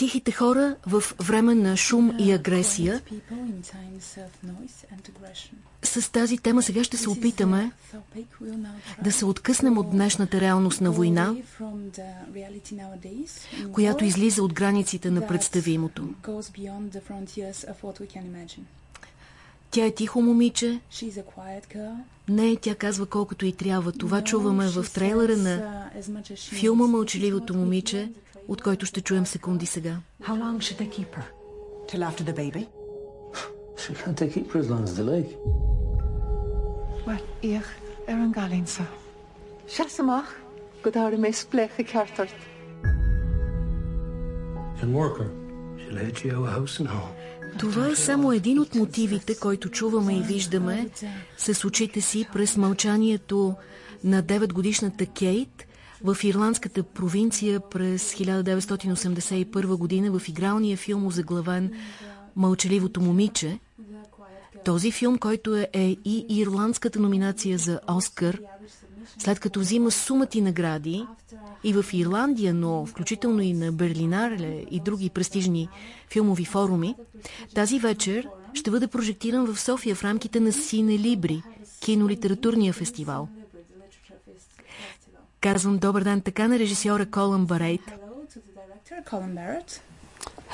Тихите хора в време на шум и агресия. С тази тема сега ще се опитаме да се откъснем от днешната реалност на война, която излиза от границите на представимото. Тя е тихо момиче. Не, тя казва колкото и трябва. Това чуваме в трейлера на филма Мълчаливото момиче, от който ще чуем секунди сега. How long should they keep her? Till after the baby? She can't they keep her as long as they like. Wat ich er an galin sa. Shasamach, godar me spleche kartart. Can work her. She'll head you out of house and home. Това е само един от мотивите, който чуваме и виждаме с очите си през мълчанието на 9-годишната Кейт в ирландската провинция през 1981 година в игралния филм озаглавен Мълчаливото момиче. Този филм, който е, е и ирландската номинация за Оскар, след като взима сумати награди и в Ирландия, но включително и на Берлинарле и други престижни филмови форуми, тази вечер ще бъде прожектиран в София в рамките на Сине Либри, кинолитературния фестивал. Казвам добър ден така на режисьора Колън Барейт.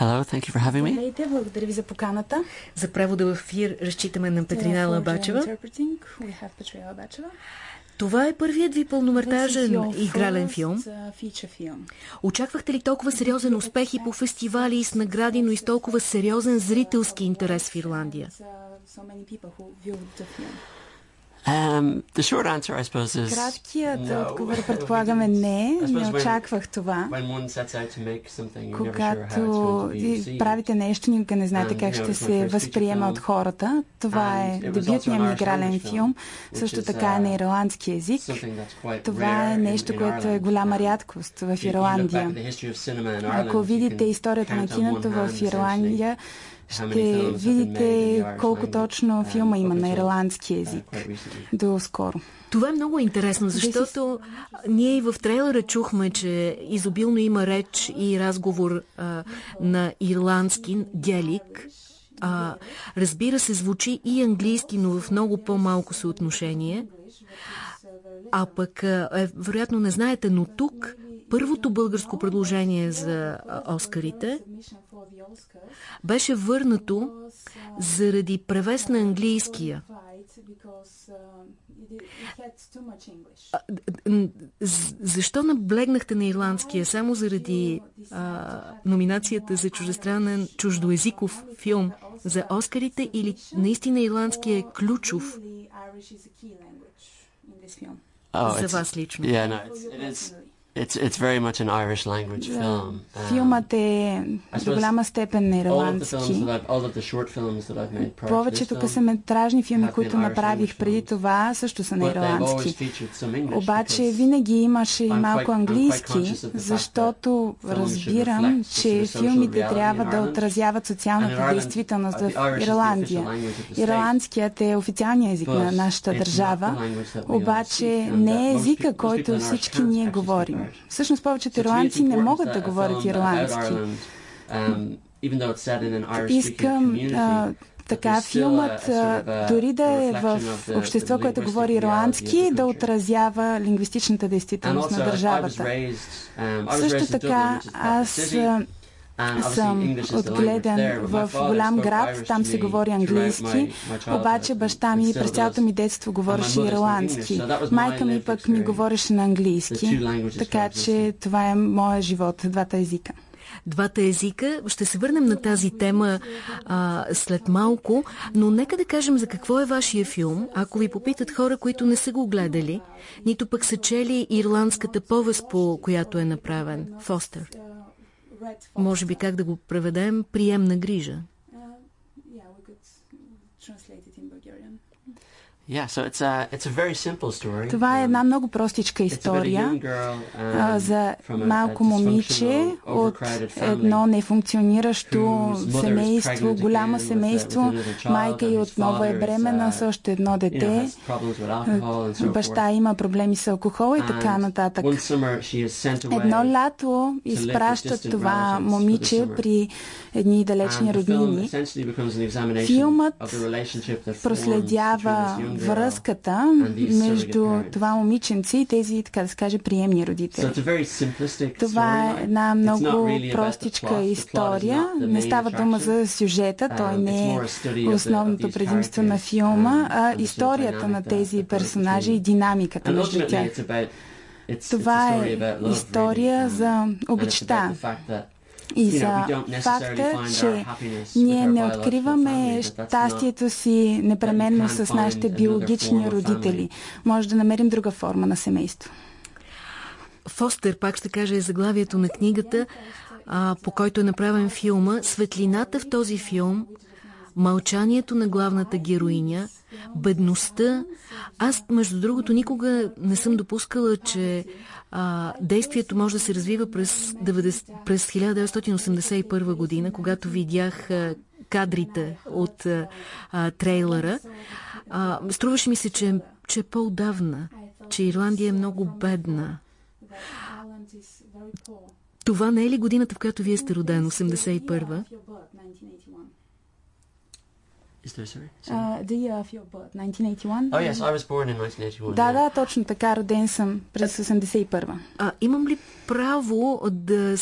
Hello, thank you for having me. Здравейте, благодаря ви за поканата. За превода в ефир разчитаме на Петрина Лабачева. Това е първият ви пълномертажен игрален филм. Очаквахте ли толкова сериозен успех и по фестивали и с награди, но и с толкова сериозен зрителски интерес в Ирландия? Um, the short answer, I suppose, is Краткият no. отговор предполагаме не, не очаквах това. Когато правите нещо, никога не знаете как ще се възприема от хората. Това е дебютният ми игрален филм, също така е на uh, ирландски език. Quite Това е нещо, което е голяма Um, рядкост в Ирландия. Ако видите историята на киното в Ирландия, ще видите колко точно um, филма има на ирландски uh, език до скоро. Това е много интересно, защото ние и в трейлера чухме, че изобилно има реч и разговор а, на ирландски, гелик. А, разбира се, звучи и английски, но в много по-малко съотношение. А пък, е, вероятно не знаете, но тук първото българско предложение за а, Оскарите беше върнато заради превес на английския. Н- з- Защо наблегнахте на ирландския? Само заради а, номинацията за чуждестранен чуждоезиков филм за Оскарите или наистина ирландския е ключов Oh, за вас лично? Yeah, no, it's, it is. It's it's very much an Irish language film. Um, Филмът е до голяма степен ирландски. Повечето късометражни филми, които направих преди това, също са на ирландски. Обаче винаги имаше и малко английски, защото разбирам, че филмите трябва да отразяват социалната действителност uh, в Ирландия. Ирландският е официалният език на нашата държава, обаче не е езика, който всички ние говорим. Всъщност повечето ирландци не могат да говорят ирландски. Um, Искам а, така филмът, дори да е в общество, което говори ирландски, да отразява лингвистичната действителност на държавата. um, Също така, аз съм отгледан в голям град, там се говори английски, обаче баща ми през цялото ми детство говореше ирландски. Майка ми пък ми говореше на английски, така че това е моя живот, двата езика. двата езика. Ще се върнем на тази тема а, след малко, но нека да кажем за какво е вашия филм, ако ви попитат хора, които не са го гледали, нито пък са чели ирландската повест, по която е направен. Фостер. Може би как да го преведем? Приемна грижа. Yeah, so it's a it's a very simple story. Това е една много простичка история girl, um, за a- малко a момиче от едно нефункциониращо семейство, голямо семейство. Майка и отново е uh, с още едно дете. Баща има проблеми с алкохол и така нататък. Едно лято изпращат това момиче при едни далечни роднини. Филмът проследява връзката между това момиченце и тези, така да се каже, приемни родители. Това е една много простичка история. Не става дума за сюжета, той Um, не е основното предимство на филма, um, а историята на тези персонажи и динамиката между тях. Това е история за Um, обичта. И за факта, че ние не откриваме щастието си непременно с нашите биологични родители. Може да намерим друга форма на семейство. Фостер, пак ще кажа, е заглавието на книгата, а, по който е направен филма. Светлината в този филм, мълчанието на главната героиня, бедността. Аз, между другото, никога не съм допускала, че а, действието може да се развива през, 90, през 1981 година, когато видях а, кадрите от а, трейлера. А, струваше ми се, че, че е по-давна, че Ирландия е много бедна. Това не е ли годината, в която вие сте роден, 81-а? Is there, sorry? Uh, the year of your birth, 1981? Oh yes, I was born in 1981. Да, yeah. да, точно така, роден съм през 81-а. А, имам ли право да,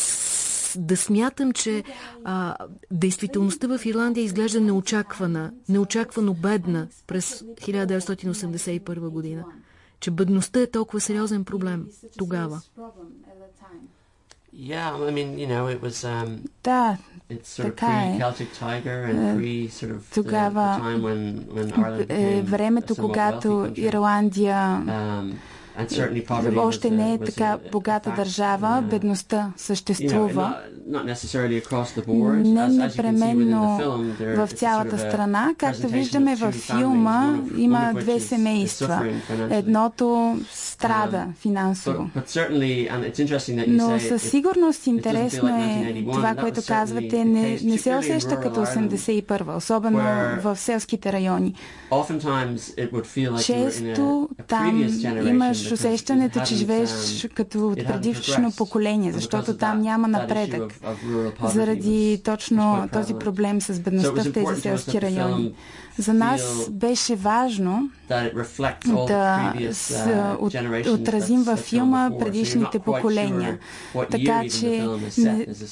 да смятам, че а, действителността в Ирландия изглежда неочаквана, неочаквано бедна през 1981 година? Че бедността е толкова сериозен проблем тогава. Yeah, I mean, you know, it was um, Да, it's sort of Така е. pre-Celtic Tiger and pre sort of the, тогава the time when when Ireland е became времето, a somewhat когато wealthy country. Ирландия Um, and certainly poverty още не е така богата държава, uh, бедността съществува. Не непременно в цялата страна. Както виждаме във филма, има две семейства. Едното страда финансово. Но със сигурност интересно е 1981. това, което казвате, не, не се усеща като rural Ireland, 81-а, особено в селските райони. Често там generation имаш усещането, че живееш um, като от предишно поколение, защото там няма напредък. Заради точно този проблем с бедността в тези селски райони. За нас беше важно да uh, отразим във филма предишните поколения. Така че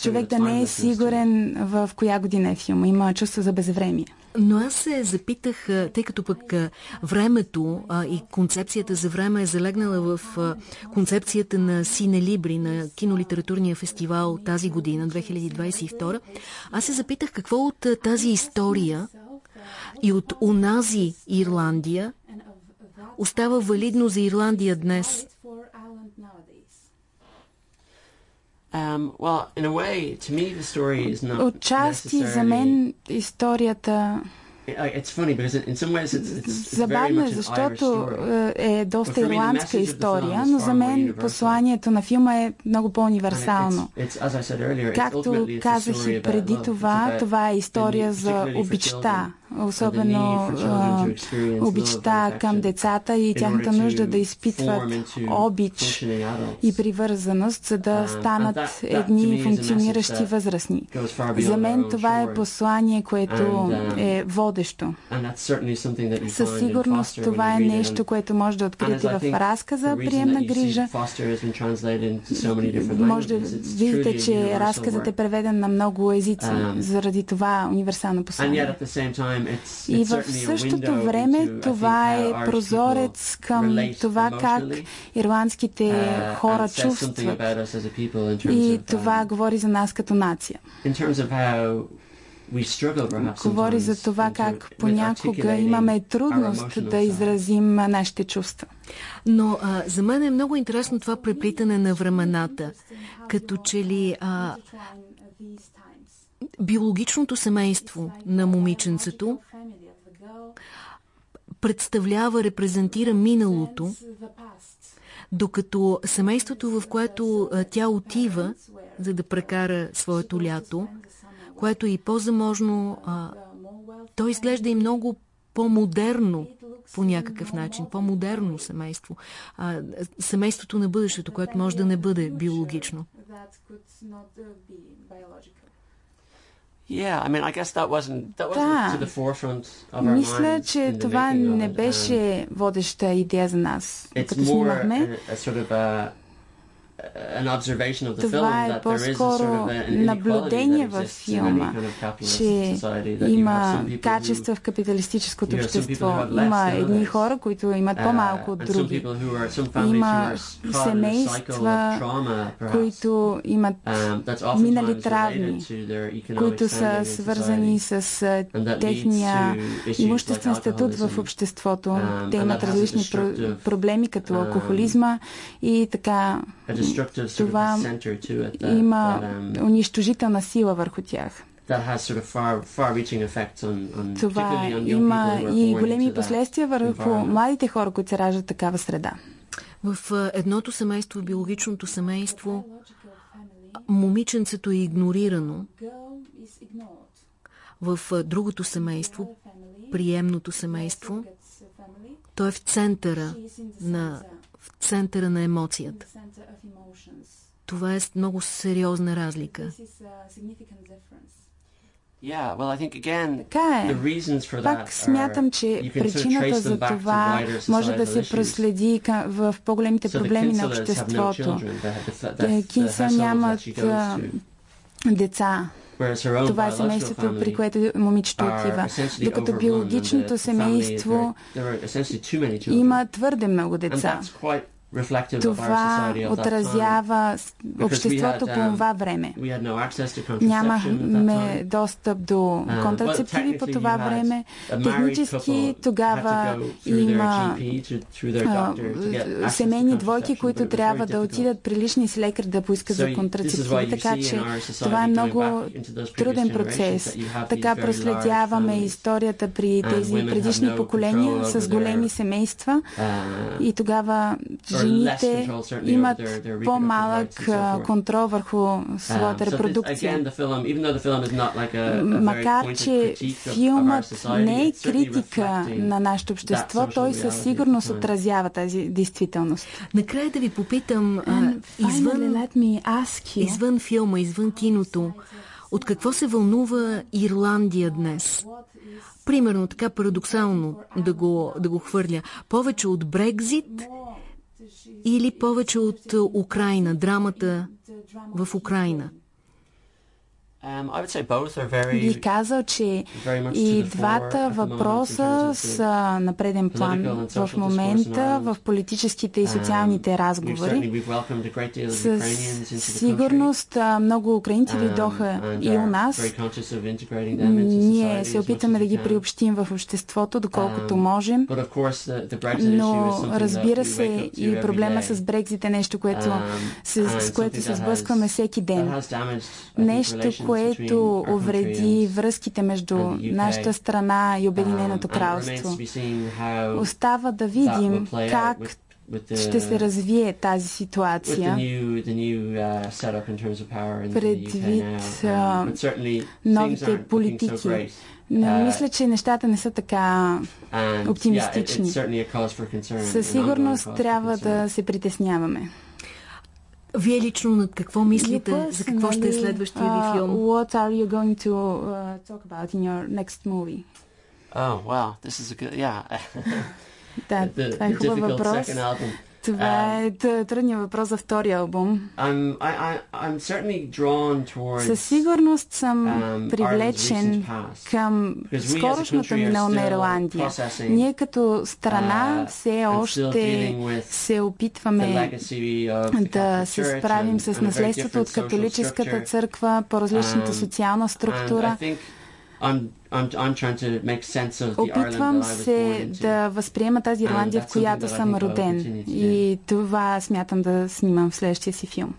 човек да не е сигурен в коя година е филма. Има чувство за безвремие. Но аз се запитах, тъй като пък времето а, и концепцията за време е залегнала в а, концепцията на Сине Либри, на кинолитературния фестивал тази година, 2022, аз се запитах какво от тази история и от унази Ирландия остава валидно за Ирландия днес. Um, well, in a way, to me, the story is not Отчасти за мен историята забавно е, защото е е доста ирландска история, но за мен посланието на филма е много по-универсално. Както казах и преди това, това е история за обичта. Особено а, обичта към децата и тяхната нужда да изпитват обич и привързаност, за да Um, станат едни функциониращи възрастни. За мен това е послание, което um, е водещо. Със сигурност това е нещо, което може да откриете в разказа Приемна грижа. Може да видите, че разказът е преведен на много езици, Um, заради това универсално послание. И в същото време това е прозорец към това как ирландските uh, хора чувстват. И това um, говори за нас като нация. Говори за това как понякога имаме трудност да изразим нашите чувства. Но а, за мен е много интересно това преплитане на времената. Като че ли а, биологичното семейство на момиченцето представлява, репрезентира миналото, докато семейството, в което тя отива, за да прекара своето лято, което е и по-заможно, то изглежда и много по-модерно по някакъв начин, по-модерно семейство. А, семейството на бъдещето, което може да не бъде биологично. Yeah, I mean, I guess that wasn't, that wasn't Да. to the forefront of our Мисля, minds че in the това making of не it, and беше водеща идея за нас, It's като more снимахме. a, a sort of a, Това е по-скоро наблюдение that в exists in any филма, че има качества в капиталистическото общество. Има едни хора, които имат Uh, по-малко от други. Има семейства, които имат um, минали травми, които са свързани с техния имуществен статут в обществото. Um, Те имат различни проблеми, като um, алкохолизма и така това има um, унищожителна сила върху тях. that has sort of far, far-reaching effects on, on Това particularly on young има и големи последствия върху младите хора, които се раждат в такава среда. В едното семейство, биологичното семейство, момиченцето е игнорирано. В другото семейство, приемното семейство, то е в центъра на, в центъра на емоцията. Това е много сериозна разлика. Yeah, well, I think again, Така е. Пак смятам, че причината за това може да се проследи в по-големите проблеми на обществото. that нямат деца. Това е семейството, при което момичето отива. Докато биологичното семейство има твърде много деца. Това отразява обществото по um, това време. Нямахме достъп до Uh, контрацептиви по това време. Технически тогава има семейни двойки, които трябва да отидат при лични си лекар да поискат за контрацептиви, така че това е много труден процес. Така проследяваме историята при тези предишни поколения с големи семейства Uh, и тогава жените имат по-малък контрол върху Um, своята репродукция. Макар, че филмът не е критика на нашето общество, той със сигурност отразява тази действителност. Накрая да ви попитам, извън филма, извън киното, от какво се вълнува Ирландия днес? Примерно, така парадоксално да го, да го хвърля. Повече от Брекзит или повече от а, Украина, драмата в Украина? Um, бих казал, че и двата въпроса са на преден план в момента в политическите и Um, социалните разговори. Със сигурност много украинци um, дойдоха и у нас. Ние се опитаме да ги приобщим в обществото, доколкото Um, можем. Но разбира се и проблема с Брекзит е нещо, което Um, and с което се сблъскваме всеки ден. Нещо, което увреди връзките между нашата страна и Обединеното Um, кралство. Остава да видим как ще се развие тази ситуация. uh, Предвид, Um, новите политики. Но Uh, мисля, че нещата не са така оптимистични. Със сигурност трябва да се притесняваме. Вие лично над какво мислите? За какво ще е следващия ви филм? what are you going to uh, talk about in your next movie? Oh wow, this is a good yeah. Да, the, това е the хубав difficult въпрос. Това е т- трудният въпрос за втория албум. I'm I, I'm Със сигурност съм um, привлечен към скорошното минало на Ирландия. Ние като страна uh, все още се опитваме да се справим с наследството от католическата църква, по-различната Um, социална структура. Think I'm I'm, I'm trying to make sense of the Ireland Опитвам that I was born се да възприема тази Ирландия, в която съм роден. И това смятам да снимам в следващия си филм.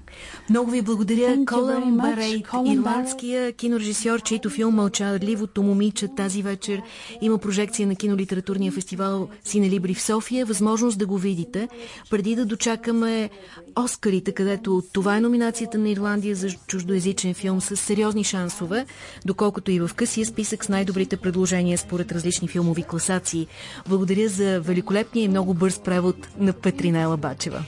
Много ви благодаря, Thank you Колън very much, Барейт, ирландския кинорежисьор, чийто филм Мълчаливото момиче тази вечер има прожекция на кинолитературния фестивал Синелибри в София. Възможност да го видите. Преди да дочакаме Оскарите, където това е номинацията на Ирландия за чуждоязичен филм с сериозни шансове, доколкото и в късия списък с най-добрите предложения според различни филмови класации. Благодаря за великолепния и много бърз превод на Петринела Бачева.